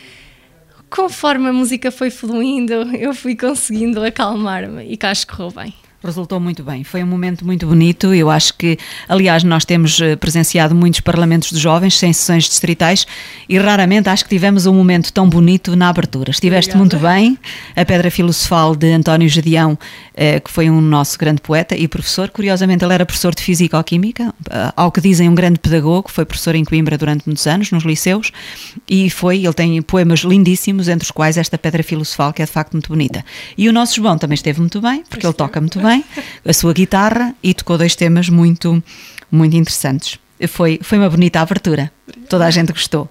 Speaker 7: conforme a música foi fluindo, eu fui conseguindo acalmar-me e cá acho que correu bem.
Speaker 1: Resultou muito bem, foi um momento muito bonito. Eu acho que, aliás, nós temos eh, presenciado muitos parlamentos de jovens sem sessões distritais e raramente acho que tivemos um momento tão bonito na abertura. Estiveste Obrigada. muito bem. A Pedra Filosofal de António Gedeão, eh, que foi um nosso grande poeta e professor. Curiosamente, ele era professor de Físico-Química, eh, ao que dizem um grande pedagogo, foi professor em Coimbra durante muitos anos, nos liceus, e foi, ele tem poemas lindíssimos, entre os quais esta Pedra Filosofal, que é de facto muito bonita. E o nosso João também esteve muito bem, porque ele toca muito bem a sua guitarra e tocou dois temas muito, muito interessantes. Foi, foi uma bonita abertura, toda a gente gostou.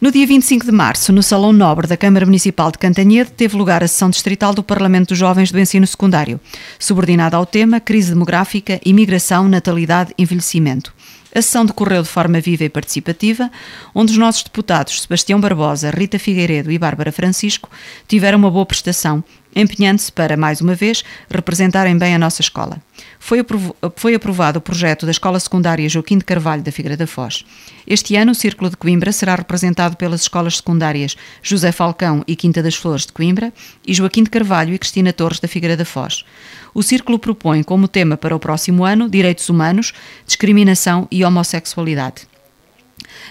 Speaker 1: No dia 25 de março, no Salão Nobre da Câmara Municipal de Cantanhede, teve lugar a sessão distrital do Parlamento dos Jovens do Ensino Secundário, subordinada ao tema Crise Demográfica, Imigração, Natalidade e Envelhecimento. A sessão decorreu de forma viva e participativa, onde os nossos deputados Sebastião Barbosa, Rita Figueiredo e Bárbara Francisco tiveram uma boa prestação empenhando-se para, mais uma vez, representarem bem a nossa escola. Foi, aprovado o projeto da Escola Secundária Joaquim de Carvalho da Figueira da Foz. Este ano, o Círculo de Coimbra será representado pelas escolas secundárias José Falcão e Quinta das Flores de Coimbra e Joaquim de Carvalho e Cristina Torres da Figueira da Foz. O Círculo propõe como tema para o próximo ano Direitos Humanos, Discriminação e Homossexualidade.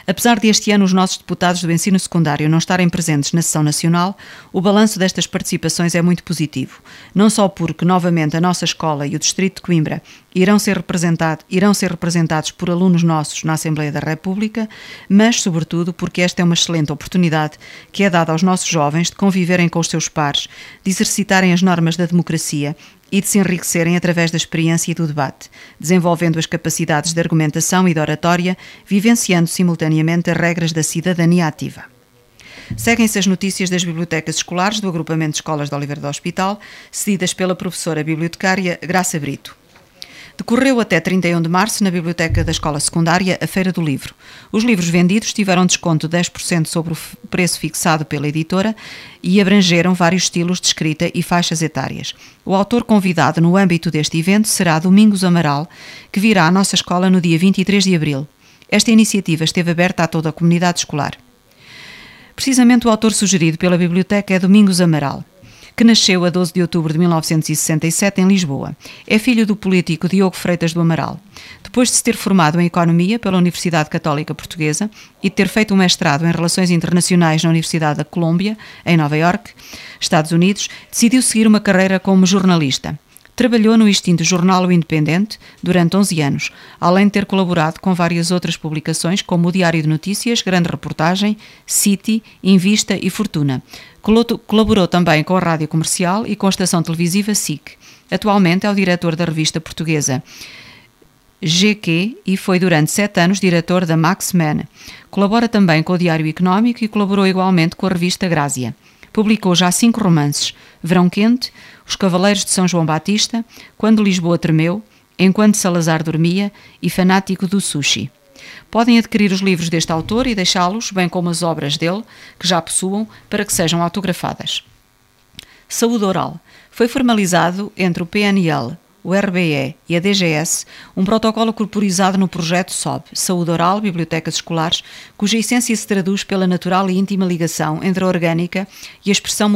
Speaker 1: Apesar de este ano os nossos deputados do ensino secundário não estarem presentes na sessão nacional, o balanço destas participações é muito positivo. Não só porque, novamente, a nossa escola e o Distrito de Coimbra irão ser, representado, irão ser representados por alunos nossos na Assembleia da República, mas, sobretudo, porque esta é uma excelente oportunidade que é dada aos nossos jovens de conviverem com os seus pares, de exercitarem as normas da democracia e de se enriquecerem através da experiência e do debate, desenvolvendo as capacidades de argumentação e de oratória, vivenciando simultaneamente as regras da cidadania ativa. Seguem-se as notícias das bibliotecas escolares do agrupamento de escolas de Oliveira do Hospital, cedidas pela professora bibliotecária Graça Brito. Decorreu até 31 de março na biblioteca da Escola Secundária a Feira do Livro. Os livros vendidos tiveram desconto de 10% sobre o preço fixado pela editora e abrangeram vários estilos de escrita e faixas etárias. O autor convidado no âmbito deste evento será Domingos Amaral, que virá à nossa escola no dia 23 de abril. Esta iniciativa esteve aberta a toda a comunidade escolar. Precisamente o autor sugerido pela biblioteca é Domingos Amaral que nasceu a 12 de outubro de 1967 em Lisboa. É filho do político Diogo Freitas do Amaral. Depois de se ter formado em Economia pela Universidade Católica Portuguesa e de ter feito um mestrado em Relações Internacionais na Universidade da Colômbia, em Nova York, Estados Unidos, decidiu seguir uma carreira como jornalista. Trabalhou no extinto jornal O Independente durante 11 anos, além de ter colaborado com várias outras publicações, como o Diário de Notícias, Grande Reportagem, City, Invista e Fortuna. Colaborou também com a Rádio Comercial e com a estação televisiva SIC. Atualmente é o diretor da revista portuguesa GQ e foi durante sete anos diretor da Max Man. Colabora também com o Diário Económico e colaborou igualmente com a revista Grásia. Publicou já cinco romances: Verão Quente, Os Cavaleiros de São João Batista, Quando Lisboa Tremeu, Enquanto Salazar Dormia e Fanático do Sushi. Podem adquirir os livros deste autor e deixá-los, bem como as obras dele, que já possuam, para que sejam autografadas. Saúde Oral. Foi formalizado entre o PNL, o RBE e a DGS um protocolo corporizado no projeto SOB, Saúde Oral, Bibliotecas Escolares, cuja essência se traduz pela natural e íntima ligação entre a orgânica e a expressão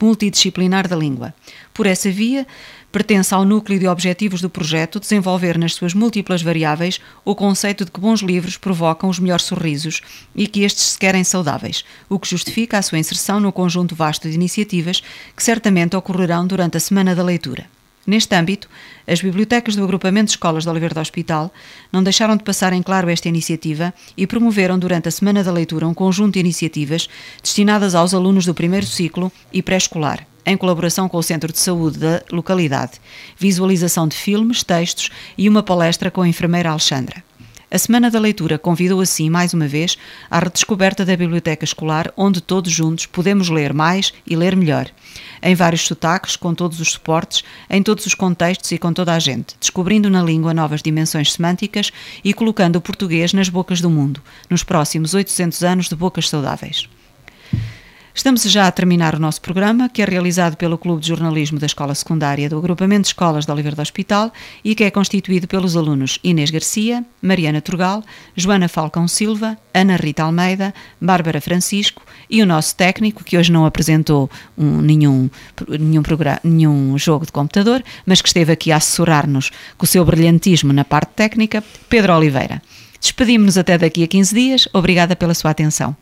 Speaker 1: multidisciplinar da língua. Por essa via, pertence ao núcleo de objetivos do projeto desenvolver nas suas múltiplas variáveis o conceito de que bons livros provocam os melhores sorrisos e que estes se querem saudáveis, o que justifica a sua inserção no conjunto vasto de iniciativas que certamente ocorrerão durante a Semana da Leitura. Neste âmbito, as bibliotecas do Agrupamento de Escolas de Oliveira do Hospital não deixaram de passar em claro esta iniciativa e promoveram durante a Semana da Leitura um conjunto de iniciativas destinadas aos alunos do primeiro ciclo e pré-escolar, em colaboração com o Centro de Saúde da localidade, visualização de filmes, textos e uma palestra com a enfermeira Alexandra. A Semana da Leitura convidou assim, mais uma vez, à redescoberta da biblioteca escolar, onde todos juntos podemos ler mais e ler melhor. Em vários sotaques, com todos os suportes, em todos os contextos e com toda a gente, descobrindo na língua novas dimensões semânticas e colocando o português nas bocas do mundo, nos próximos 800 anos de bocas saudáveis. Estamos já a terminar o nosso programa, que é realizado pelo Clube de Jornalismo da Escola Secundária do Agrupamento de Escolas de Oliveira do Hospital e que é constituído pelos alunos Inês Garcia, Mariana Turgal, Joana Falcão Silva, Ana Rita Almeida, Bárbara Francisco e o nosso técnico, que hoje não apresentou um, nenhum, nenhum, nenhum jogo de computador, mas que esteve aqui a assessorar-nos com o seu brilhantismo na parte técnica, Pedro Oliveira. Despedimos-nos até daqui a 15 dias. Obrigada pela sua atenção.